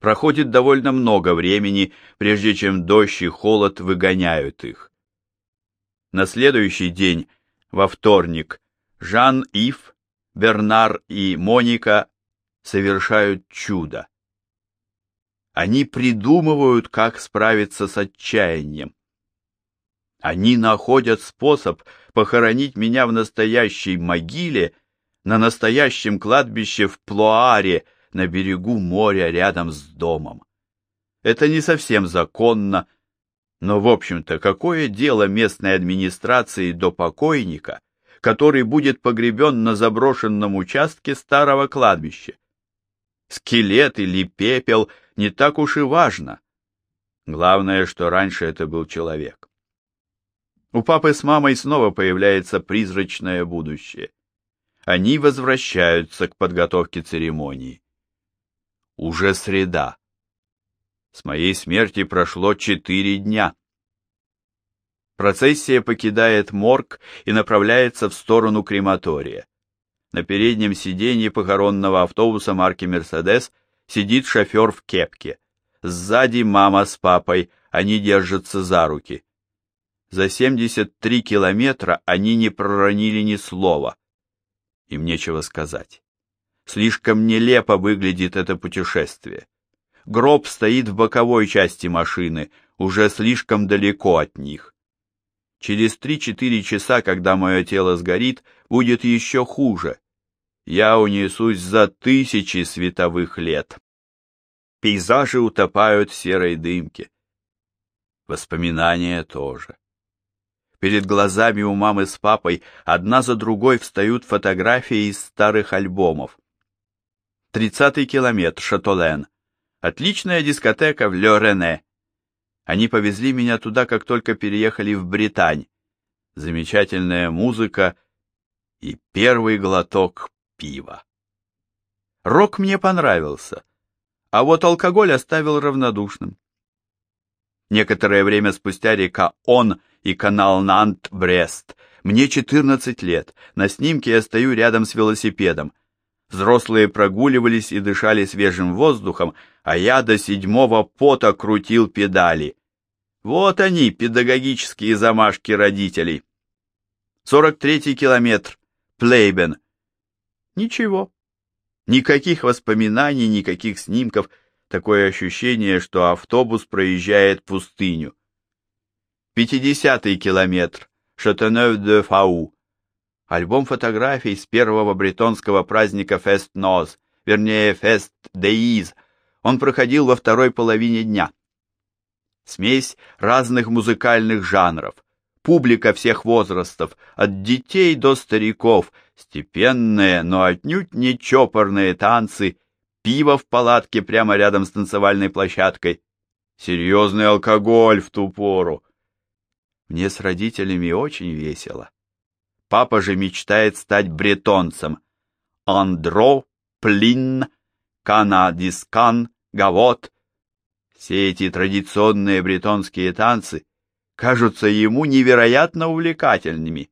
Проходит довольно много времени, прежде чем дождь и холод выгоняют их. На следующий день, во вторник, Жан-Ив, Бернар и Моника совершают чудо. Они придумывают, как справиться с отчаянием. Они находят способ похоронить меня в настоящей могиле, на настоящем кладбище в Плоаре, на берегу моря рядом с домом. Это не совсем законно, но, в общем-то, какое дело местной администрации до покойника, который будет погребен на заброшенном участке старого кладбища? Скелет или пепел не так уж и важно. Главное, что раньше это был человек. У папы с мамой снова появляется призрачное будущее. Они возвращаются к подготовке церемонии. Уже среда. С моей смерти прошло четыре дня. Процессия покидает морг и направляется в сторону крематория. На переднем сиденье похоронного автобуса марки «Мерседес» сидит шофер в кепке. Сзади мама с папой, они держатся за руки. За 73 километра они не проронили ни слова. Им нечего сказать. Слишком нелепо выглядит это путешествие. Гроб стоит в боковой части машины, уже слишком далеко от них. Через три-четыре часа, когда мое тело сгорит, будет еще хуже. Я унесусь за тысячи световых лет. Пейзажи утопают в серой дымке. Воспоминания тоже. Перед глазами у мамы с папой одна за другой встают фотографии из старых альбомов. Тридцатый километр, Шатолен. Отличная дискотека в Ле-Рене. Они повезли меня туда, как только переехали в Британь. Замечательная музыка и первый глоток пива. Рок мне понравился, а вот алкоголь оставил равнодушным. Некоторое время спустя река Он и канал Нант-Брест. Мне 14 лет, на снимке я стою рядом с велосипедом. Взрослые прогуливались и дышали свежим воздухом, а я до седьмого пота крутил педали. Вот они, педагогические замашки родителей. 43-й километр. Плейбен. Ничего. Никаких воспоминаний, никаких снимков. Такое ощущение, что автобус проезжает пустыню. 50-й километр. Шатенев-де-Фау. Альбом фотографий с первого бретонского праздника Фест Ноз, вернее Фест Деиз. Он проходил во второй половине дня. Смесь разных музыкальных жанров, публика всех возрастов, от детей до стариков, степенные, но отнюдь не чопорные танцы, пиво в палатке прямо рядом с танцевальной площадкой, серьезный алкоголь в ту пору. Мне с родителями очень весело. Папа же мечтает стать бретонцем. Андро, Плин, Канадискан, Гавот. Все эти традиционные бретонские танцы кажутся ему невероятно увлекательными.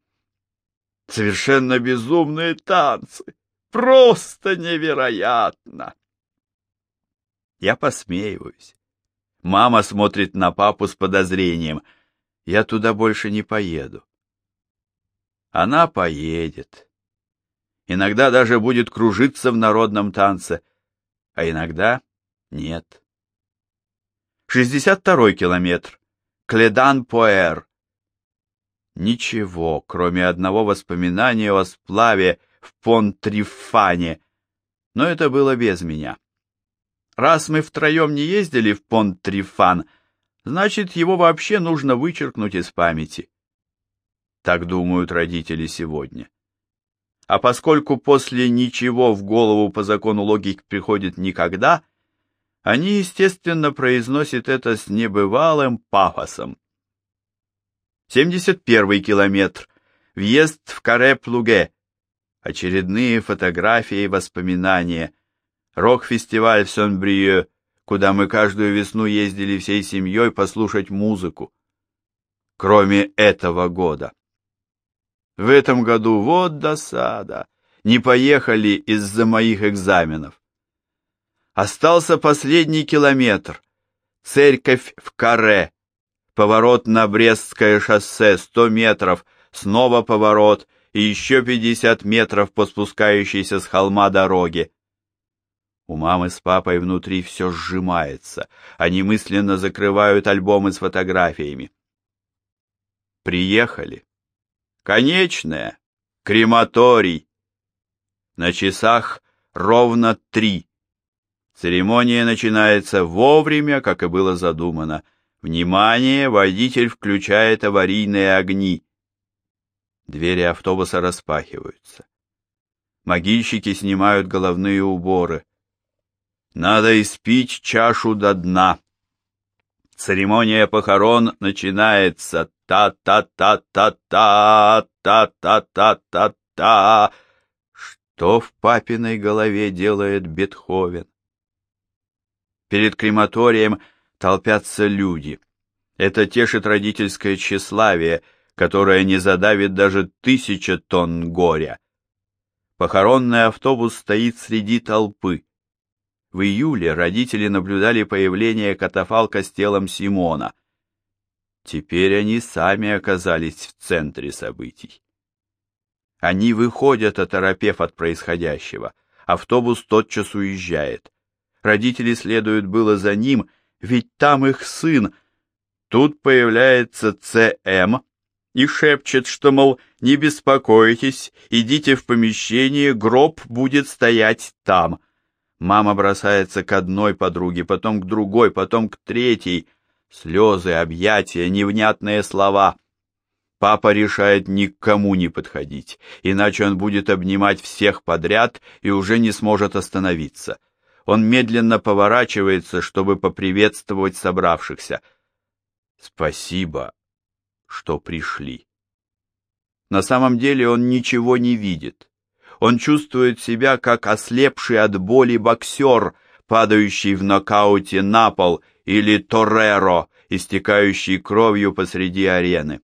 Совершенно безумные танцы. Просто невероятно. Я посмеиваюсь. Мама смотрит на папу с подозрением. Я туда больше не поеду она поедет. Иногда даже будет кружиться в народном танце, а иногда нет. 62-й километр. Кледан-Поэр. Ничего, кроме одного воспоминания о сплаве в Понт-Трифане, но это было без меня. Раз мы втроем не ездили в Понт-Трифан, значит, его вообще нужно вычеркнуть из памяти. Так думают родители сегодня. А поскольку после ничего в голову по закону логики приходит никогда, они, естественно, произносят это с небывалым пафосом. 71 километр. Въезд в Каре-Плуге. Очередные фотографии и воспоминания. Рок-фестиваль в Сен-Бриё, куда мы каждую весну ездили всей семьей послушать музыку. Кроме этого года. В этом году вот досада. Не поехали из-за моих экзаменов. Остался последний километр. Церковь в Каре. Поворот на Брестское шоссе 100 метров, снова поворот и еще 50 метров по спускающейся с холма дороге. У мамы с папой внутри все сжимается. Они мысленно закрывают альбомы с фотографиями. Приехали. Конечная. Крематорий. На часах ровно три. Церемония начинается вовремя, как и было задумано. Внимание, водитель включает аварийные огни. Двери автобуса распахиваются. Могильщики снимают головные уборы. Надо испить чашу до дна. Церемония похорон начинается. Та-та-та-та-та, та-та-та-та-та. Что в папиной голове делает Бетховен? Перед крематорием толпятся люди. Это тешит родительское тщеславие, которое не задавит даже тысяча тонн горя. Похоронный автобус стоит среди толпы. В июле родители наблюдали появление катафалка с телом Симона. Теперь они сами оказались в центре событий. Они выходят, оторопев от происходящего. Автобус тотчас уезжает. Родители следуют было за ним, ведь там их сын. Тут появляется ЦМ и шепчет, что, мол, не беспокойтесь, идите в помещение, гроб будет стоять там. Мама бросается к одной подруге, потом к другой, потом к третьей. Слезы, объятия, невнятные слова. Папа решает никому не подходить, иначе он будет обнимать всех подряд и уже не сможет остановиться. Он медленно поворачивается, чтобы поприветствовать собравшихся. Спасибо, что пришли. На самом деле он ничего не видит. Он чувствует себя как ослепший от боли боксер, падающий в нокауте на пол, или тореро, истекающий кровью посреди арены.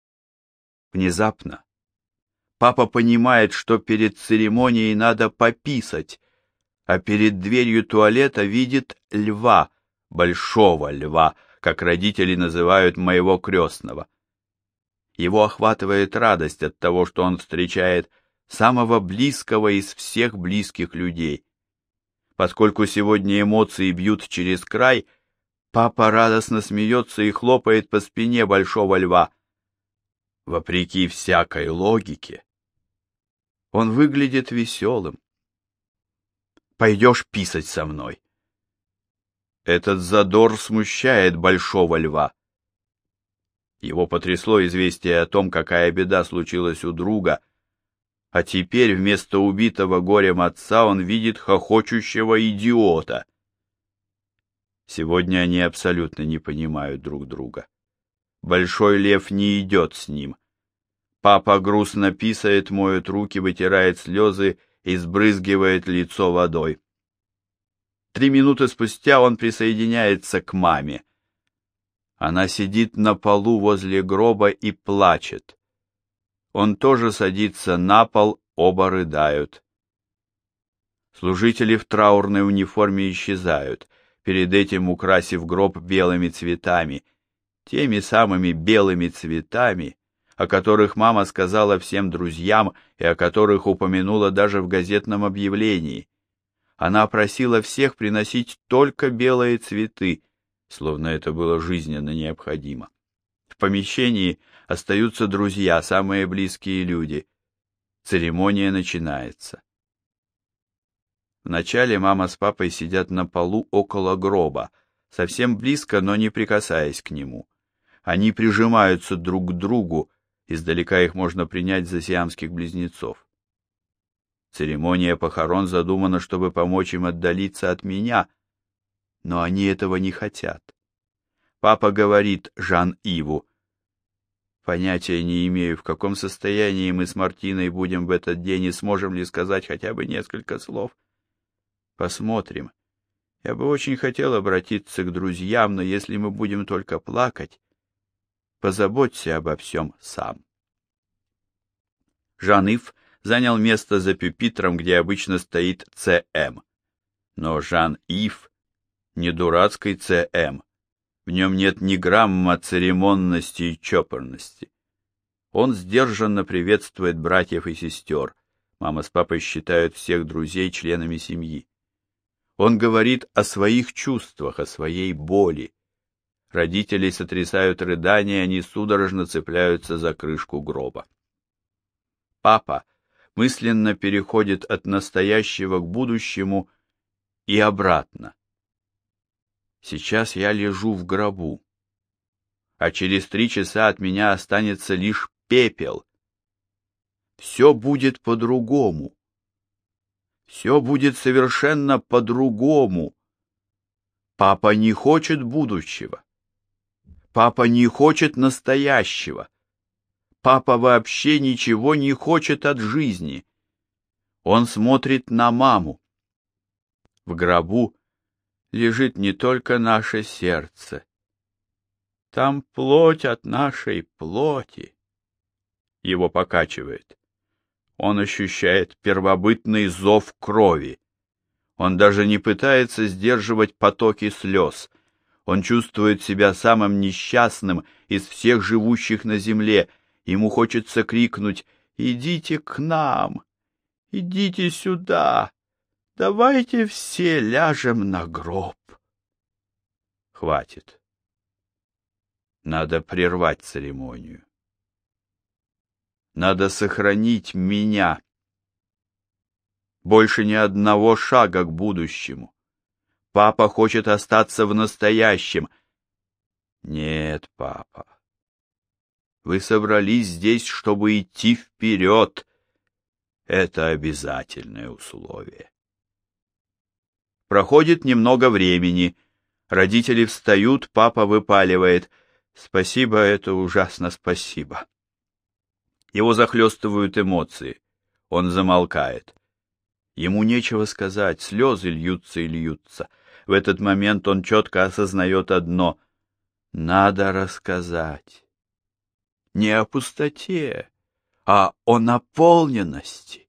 Внезапно папа понимает, что перед церемонией надо пописать, а перед дверью туалета видит льва, большого льва, как родители называют моего крестного. Его охватывает радость от того, что он встречает самого близкого из всех близких людей. Поскольку сегодня эмоции бьют через край, папа радостно смеется и хлопает по спине большого льва. Вопреки всякой логике, он выглядит веселым. Пойдешь писать со мной. Этот задор смущает большого льва. Его потрясло известие о том, какая беда случилась у друга — а теперь вместо убитого горем отца он видит хохочущего идиота. Сегодня они абсолютно не понимают друг друга. Большой лев не идет с ним. Папа грустно писает, моет руки, вытирает слезы и сбрызгивает лицо водой. Три минуты спустя он присоединяется к маме. Она сидит на полу возле гроба и плачет. Он тоже садится на пол, оба рыдают. Служители в траурной униформе исчезают, перед этим украсив гроб белыми цветами, теми самыми белыми цветами, о которых мама сказала всем друзьям и о которых упомянула даже в газетном объявлении. Она просила всех приносить только белые цветы, словно это было жизненно необходимо. В помещении остаются друзья, самые близкие люди. Церемония начинается. Вначале мама с папой сидят на полу около гроба, совсем близко, но не прикасаясь к нему. Они прижимаются друг к другу, издалека их можно принять за сиамских близнецов. Церемония похорон задумана, чтобы помочь им отдалиться от меня, но они этого не хотят. Папа говорит Жан-Иву, Понятия не имею, в каком состоянии мы с Мартиной будем в этот день и сможем ли сказать хотя бы несколько слов. Посмотрим. Я бы очень хотел обратиться к друзьям, но если мы будем только плакать, позаботься обо всем сам. Жан-Ив занял место за пюпитром, где обычно стоит ЦМ. Но Жан-Ив Не дурацкий ЦМ. В нем нет ни грамма церемонности и чопорности. Он сдержанно приветствует братьев и сестер. Мама с папой считают всех друзей членами семьи. Он говорит о своих чувствах, о своей боли. Родителей сотрясают рыдания, они судорожно цепляются за крышку гроба. Папа мысленно переходит от настоящего к будущему и обратно. Сейчас я лежу в гробу, а через три часа от меня останется лишь пепел. Все будет по-другому. Все будет совершенно по-другому. Папа не хочет будущего. Папа не хочет настоящего. Папа вообще ничего не хочет от жизни. Он смотрит на маму. В гробу лежит не только наше сердце. Там плоть от нашей плоти. Его покачивает. Он ощущает первобытный зов крови. Он даже не пытается сдерживать потоки слез. Он чувствует себя самым несчастным из всех живущих на земле. Ему хочется крикнуть «Идите к нам! Идите сюда! Давайте все ляжем на гроб!» Хватит. Надо прервать церемонию. Надо сохранить меня. Больше ни одного шага к будущему. Папа хочет остаться в настоящем. Нет, папа. Вы собрались здесь, чтобы идти вперед. Это обязательное условие. Проходит немного времени. Родители встают, папа выпаливает. Спасибо, это ужасно спасибо. Его захлестывают эмоции. Он замолкает. Ему нечего сказать, слезы льются и льются. В этот момент он четко осознает одно — надо рассказать. Не о пустоте, а о наполненности.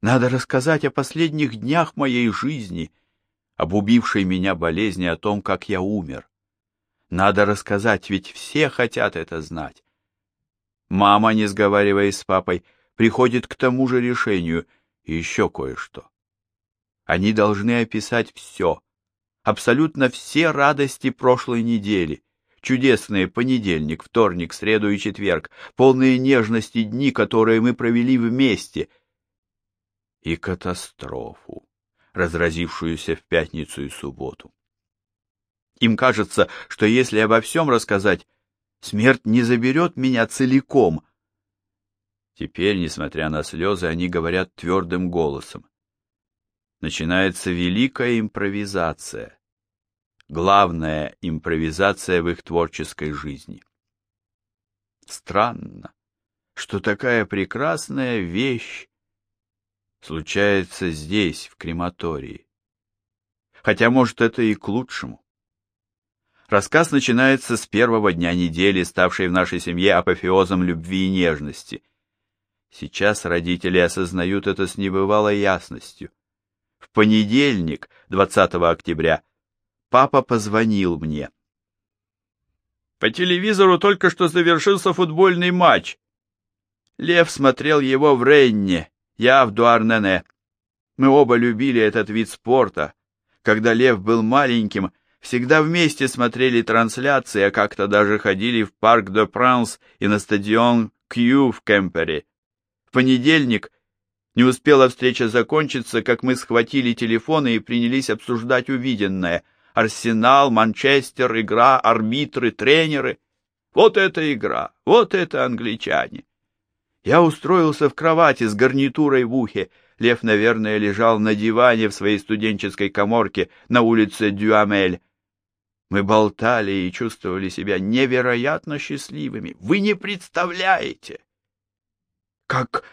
Надо рассказать о последних днях моей жизни, об убившей меня болезни, о том, как я умер. Надо рассказать, ведь все хотят это знать. Мама, не сговариваясь с папой, приходит к тому же решению и еще кое-что. Они должны описать все, абсолютно все радости прошлой недели, чудесные понедельник, вторник, среду и четверг, полные нежности дни, которые мы провели вместе, и катастрофу, разразившуюся в пятницу и субботу. Им кажется, что если обо всем рассказать, Смерть не заберет меня целиком. Теперь, несмотря на слезы, они говорят твердым голосом. Начинается великая импровизация. Главная импровизация в их творческой жизни. Странно, что такая прекрасная вещь случается здесь, в крематории. Хотя, может, это и к лучшему. Рассказ начинается с первого дня недели, ставшей в нашей семье апофеозом любви и нежности. Сейчас родители осознают это с небывалой ясностью. В понедельник, 20 октября, папа позвонил мне. По телевизору только что завершился футбольный матч. Лев смотрел его в Ренне, я в Дуарнене. Мы оба любили этот вид спорта. Когда Лев был маленьким, всегда вместе смотрели трансляции, а как-то даже ходили в парк де Пранс и на стадион Кью в Кемпере. В понедельник не успела встреча закончиться, как мы схватили телефоны и принялись обсуждать увиденное. Арсенал, Манчестер, игра, арбитры, тренеры. Вот это игра, вот это англичане. Я устроился в кровати с гарнитурой в ухе. Лев, наверное, лежал на диване в своей студенческой коморке на улице Дюамель. Мы болтали и чувствовали себя невероятно счастливыми. Вы не представляете, как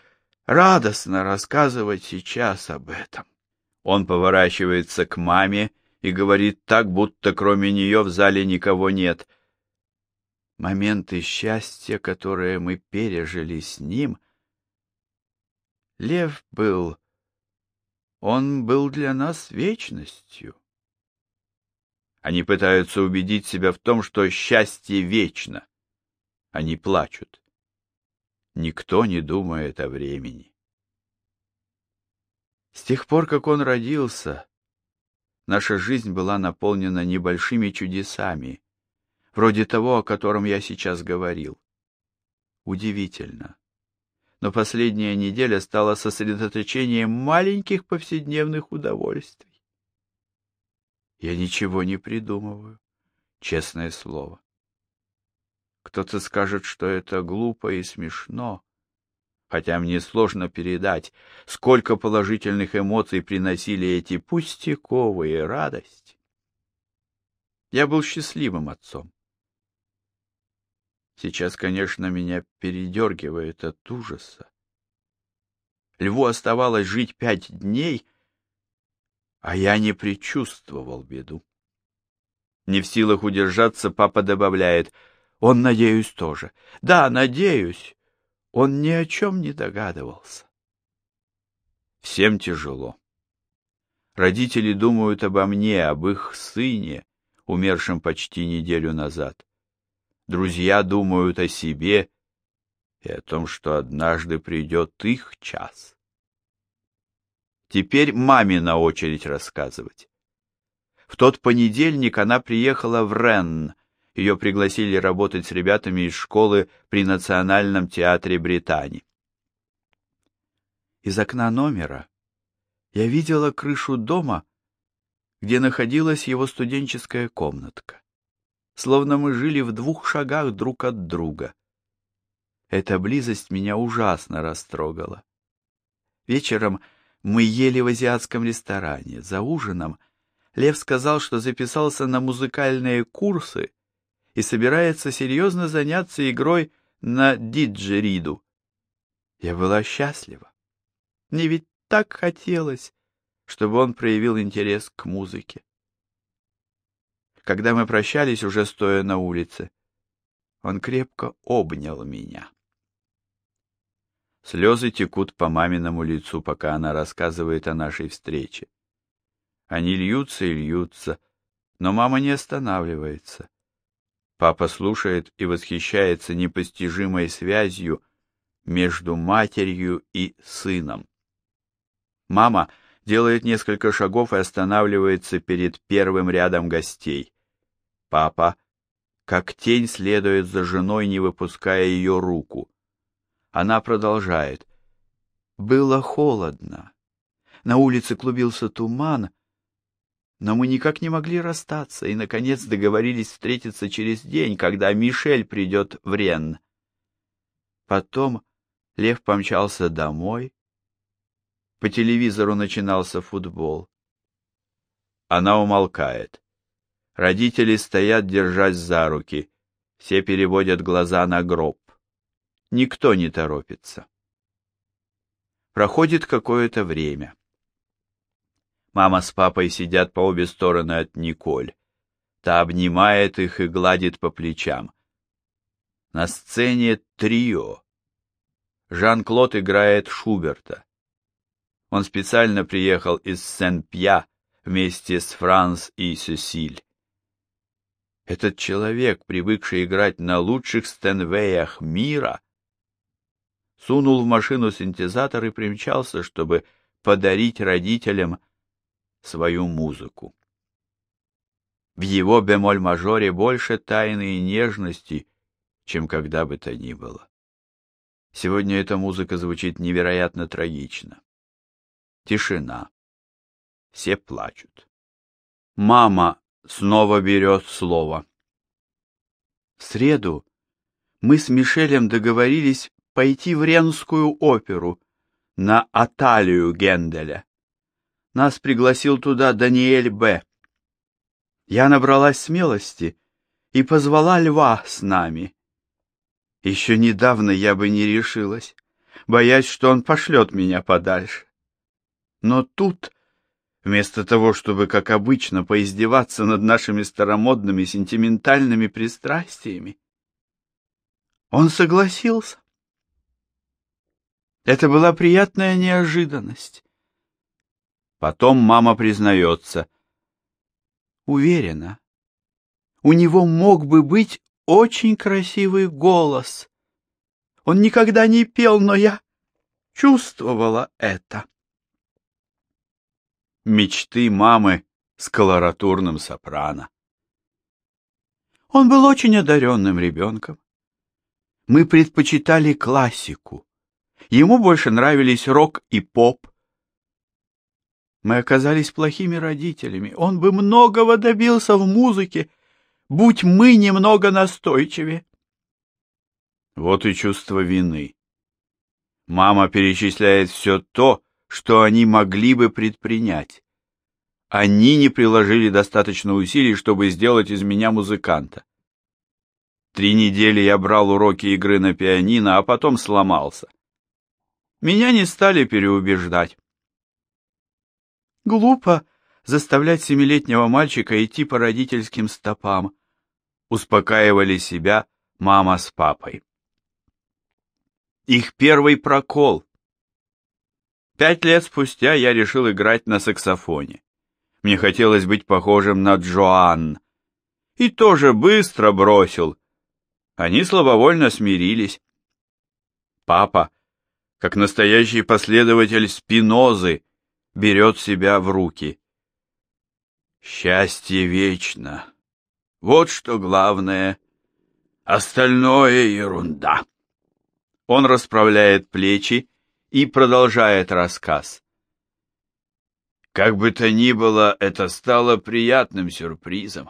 радостно рассказывать сейчас об этом. Он поворачивается к маме и говорит так, будто кроме нее в зале никого нет. Моменты счастья, которые мы пережили с ним, Лев был... Он был для нас вечностью. Они пытаются убедить себя в том, что счастье вечно. Они плачут. Никто не думает о времени. С тех пор, как он родился, наша жизнь была наполнена небольшими чудесами, вроде того, о котором я сейчас говорил. Удивительно. Но последняя неделя стала сосредоточением маленьких повседневных удовольствий. Я ничего не придумываю, честное слово. Кто-то скажет, что это глупо и смешно, хотя мне сложно передать, сколько положительных эмоций приносили эти пустяковые радости. Я был счастливым отцом. Сейчас, конечно, меня передергивает от ужаса. Льву оставалось жить пять дней, а я не предчувствовал беду. Не в силах удержаться, папа добавляет, он, надеюсь, тоже. Да, надеюсь, он ни о чем не догадывался. Всем тяжело. Родители думают обо мне, об их сыне, умершем почти неделю назад. Друзья думают о себе и о том, что однажды придет их час. Теперь маме на очередь рассказывать. В тот понедельник она приехала в Ренн. Ее пригласили работать с ребятами из школы при Национальном театре Британии. Из окна номера я видела крышу дома, где находилась его студенческая комнатка. Словно мы жили в двух шагах друг от друга. Эта близость меня ужасно растрогала. Вечером мы ели в азиатском ресторане. За ужином Лев сказал, что записался на музыкальные курсы и собирается серьезно заняться игрой на диджериду. Я была счастлива. Мне ведь так хотелось, чтобы он проявил интерес к музыке. Когда мы прощались, уже стоя на улице, он крепко обнял меня. Слезы текут по маминому лицу, пока она рассказывает о нашей встрече. Они льются и льются, но мама не останавливается. Папа слушает и восхищается непостижимой связью между матерью и сыном. Мама делает несколько шагов и останавливается перед первым рядом гостей. Папа, как тень, следует за женой, не выпуская ее руку. Она продолжает. Было холодно. На улице клубился туман, но мы никак не могли расстаться и, наконец, договорились встретиться через день, когда Мишель придет в Рен. Потом Лев помчался домой. По телевизору начинался футбол. Она умолкает. Родители стоят, держась за руки. Все переводят глаза на гроб. Никто не торопится. Проходит какое-то время. Мама с папой сидят по обе стороны от Николь. Та обнимает их и гладит по плечам. На сцене трио. Жан-Клод играет Шуберта. Он специально приехал из Сен-Пья вместе с Франс и Сесиль. Этот человек, привыкший играть на лучших стенвеях мира, сунул в машину синтезатор и примчался, чтобы подарить родителям свою музыку. В его бемоль-мажоре больше тайны и нежности, чем когда бы то ни было. Сегодня эта музыка звучит невероятно трагично. Тишина. Все плачут. Мама снова берет слово. В среду мы с Мишелем договорились пойти в Ренскую оперу на Аталию Генделя. Нас пригласил туда Даниэль Б. Я набралась смелости и позвала льва с нами. Еще недавно я бы не решилась, боясь, что он пошлет меня подальше. Но тут, вместо того, чтобы, как обычно, поиздеваться над нашими старомодными сентиментальными пристрастиями, он согласился. Это была приятная неожиданность. Потом мама признается. Уверена, у него мог бы быть очень красивый голос. Он никогда не пел, но я чувствовала это. Мечты мамы с колоратурным сопрано. Он был очень одаренным ребенком. Мы предпочитали классику. Ему больше нравились рок и поп. Мы оказались плохими родителями. Он бы многого добился в музыке, будь мы немного настойчивее. Вот и чувство вины. Мама перечисляет все то, что они могли бы предпринять. Они не приложили достаточно усилий, чтобы сделать из меня музыканта. Три недели я брал уроки игры на пианино, а потом сломался. Меня не стали переубеждать. Глупо заставлять семилетнего мальчика идти по родительским стопам, успокаивали себя мама с папой. Их первый прокол. Пять лет спустя я решил играть на саксофоне. Мне хотелось быть похожим на Джоан. И тоже быстро бросил. Они слабовольно смирились. Папа, как настоящий последователь Спинозы, берет себя в руки. Счастье вечно. Вот что главное. Остальное ерунда. Он расправляет плечи и продолжает рассказ. Как бы то ни было, это стало приятным сюрпризом.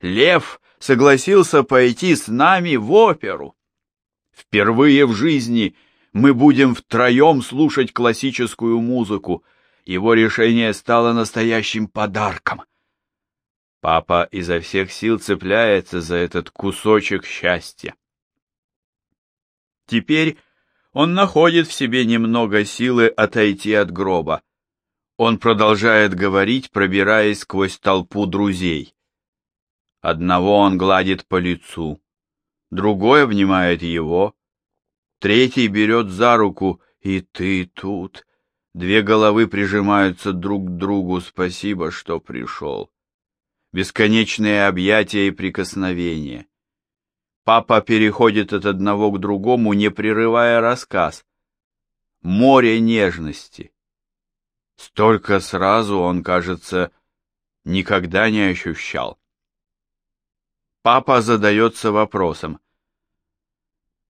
Лев согласился пойти с нами в оперу. Впервые в жизни мы будем втроем слушать классическую музыку. Его решение стало настоящим подарком. Папа изо всех сил цепляется за этот кусочек счастья. Теперь он находит в себе немного силы отойти от гроба. Он продолжает говорить, пробираясь сквозь толпу друзей. Одного он гладит по лицу, другой обнимает его, третий берет за руку, и ты тут. Две головы прижимаются друг к другу, спасибо, что пришел. Бесконечные объятия и прикосновения. Папа переходит от одного к другому, не прерывая рассказ. Море нежности. Столько сразу он, кажется, никогда не ощущал. Папа задается вопросом.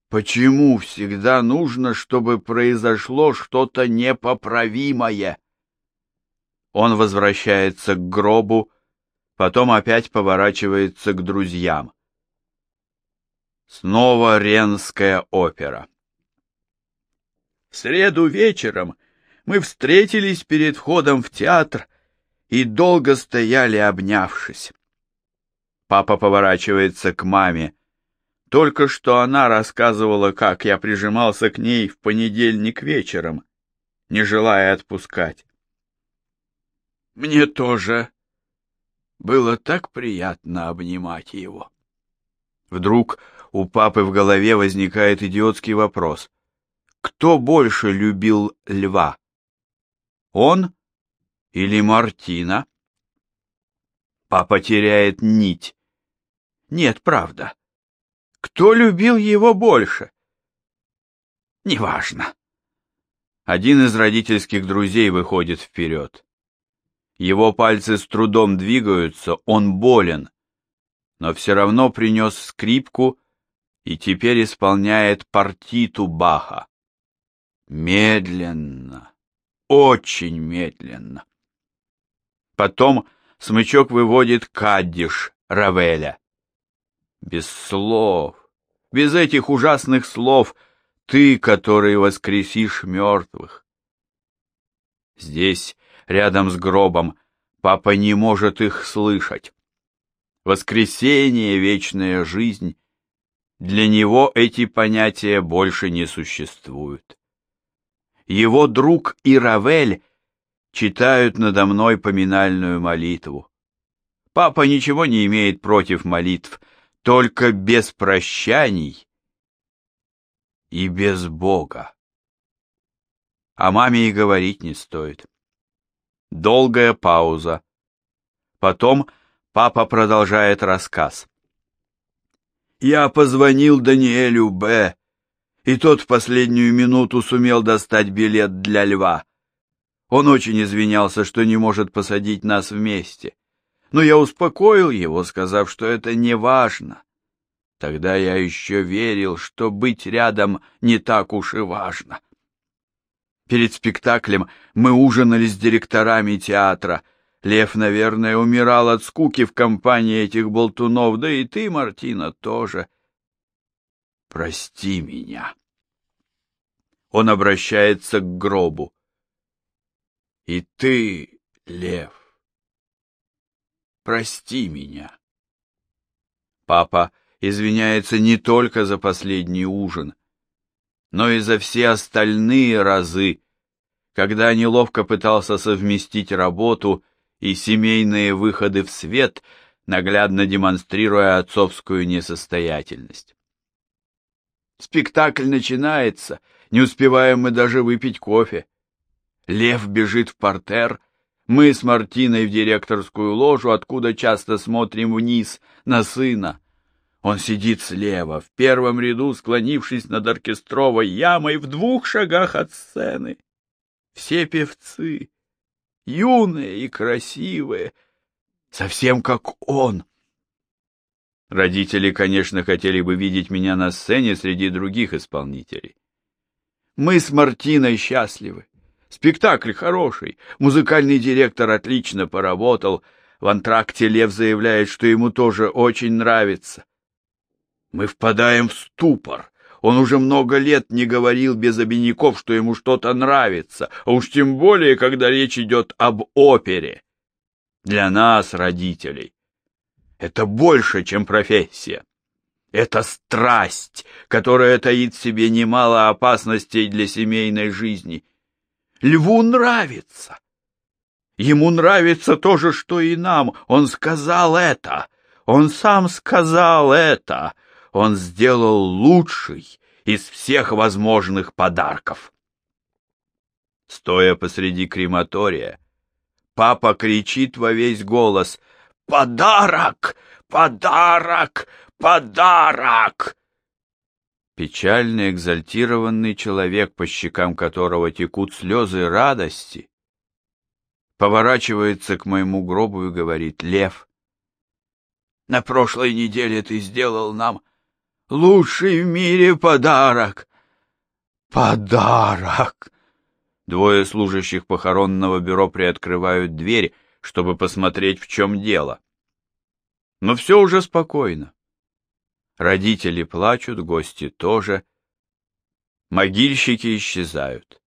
Почему всегда нужно, чтобы произошло что-то непоправимое? Он возвращается к гробу, потом опять поворачивается к друзьям. Снова Ренская опера. В среду вечером мы встретились перед входом в театр и долго стояли, обнявшись. Папа поворачивается к маме. Только что она рассказывала, как я прижимался к ней в понедельник вечером, не желая отпускать. Мне тоже было так приятно обнимать его. Вдруг у папы в голове возникает идиотский вопрос. Кто больше любил льва? Он или Мартина? Папа теряет нить. Нет, правда. Кто любил его больше? Неважно. Один из родительских друзей выходит вперед. Его пальцы с трудом двигаются, он болен, но все равно принес скрипку и теперь исполняет партиту Баха. Медленно, очень медленно. Потом смычок выводит каддиш Равеля. Без слов, без этих ужасных слов, ты, который воскресишь мертвых. Здесь, рядом с гробом, папа не может их слышать. Воскресение, вечная жизнь, для него эти понятия больше не существуют. Его друг и Равель читают надо мной поминальную молитву. Папа ничего не имеет против молитв, только без прощаний и без Бога. О маме и говорить не стоит. Долгая пауза. Потом Папа продолжает рассказ. Я позвонил Даниэлю Б., и тот в последнюю минуту сумел достать билет для льва. Он очень извинялся, что не может посадить нас вместе. Но я успокоил его, сказав, что это не важно. Тогда я еще верил, что быть рядом не так уж и важно. Перед спектаклем мы ужинали с директорами театра — Лев, наверное, умирал от скуки в компании этих болтунов, да и ты, Мартина, тоже. Прости меня. Он обращается к гробу. И ты, Лев, прости меня. Папа извиняется не только за последний ужин, но и за все остальные разы, когда неловко пытался совместить работу и семейные выходы в свет, наглядно демонстрируя отцовскую несостоятельность. Спектакль начинается, не успеваем мы даже выпить кофе. Лев бежит в портер, мы с Мартиной в директорскую ложу, откуда часто смотрим вниз на сына. Он сидит слева, в первом ряду, склонившись над оркестровой ямой в двух шагах от сцены. Все певцы, юные и красивые, совсем как он. Родители, конечно, хотели бы видеть меня на сцене среди других исполнителей. Мы с Мартиной счастливы. Спектакль хороший, музыкальный директор отлично поработал, в антракте Лев заявляет, что ему тоже очень нравится. Мы впадаем в ступор, он уже много лет не говорил без обиняков, что ему что-то нравится, а уж тем более, когда речь идет об опере. Для нас, родителей, это больше, чем профессия. Это страсть, которая таит в себе немало опасностей для семейной жизни. Льву нравится. Ему нравится то же, что и нам. Он сказал это. Он сам сказал это он сделал лучший из всех возможных подарков. Стоя посреди крематория, папа кричит во весь голос «Подарок! Подарок! Подарок!» Печальный, экзальтированный человек, по щекам которого текут слезы радости, поворачивается к моему гробу и говорит «Лев, на прошлой неделе ты сделал нам лучший в мире подарок. Подарок! Двое служащих похоронного бюро приоткрывают дверь, чтобы посмотреть, в чем дело. Но все уже спокойно. Родители плачут, гости тоже. Могильщики исчезают.